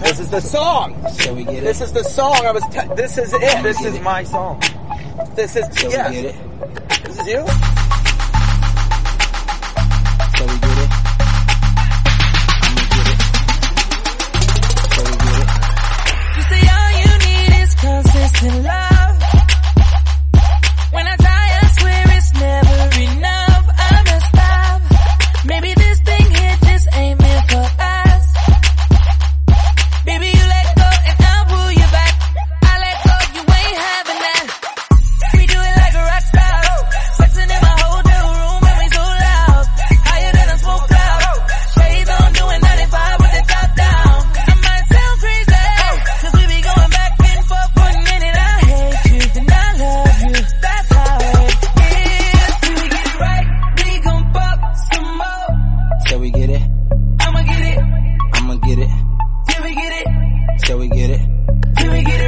This is the song. So we get it. This is the song. I was. T- this is it. This is my song. This is. so yes. we get it. This is you. Till we get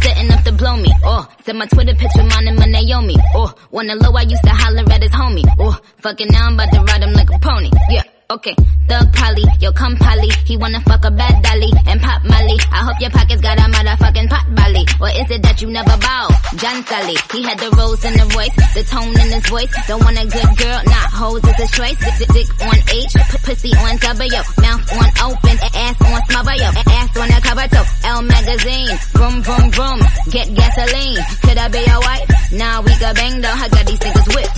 setting up to blow me. Oh, said my Twitter picture, mine and my Naomi. Oh, wanna low, I used to holler at his homie. Oh, fucking now I'm about to ride him like a pony. Yeah. Okay, Thug Polly, yo come Polly. He wanna fuck a bad dolly and pop Molly. I hope your pockets got a motherfucking pot belly. Or is it that you never bow? John Sally, he had the rose in the voice, the tone in his voice. Don't want a good girl, not hoes is his choice. Dick, dick, dick on H, pussy on W, mouth on open, ass on smother, yo, ass on a cover toe. Magazine, vroom vroom vroom, get gasoline. Could I be your wife? Nah, we could bang though. I got these niggas whipped.